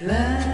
Love.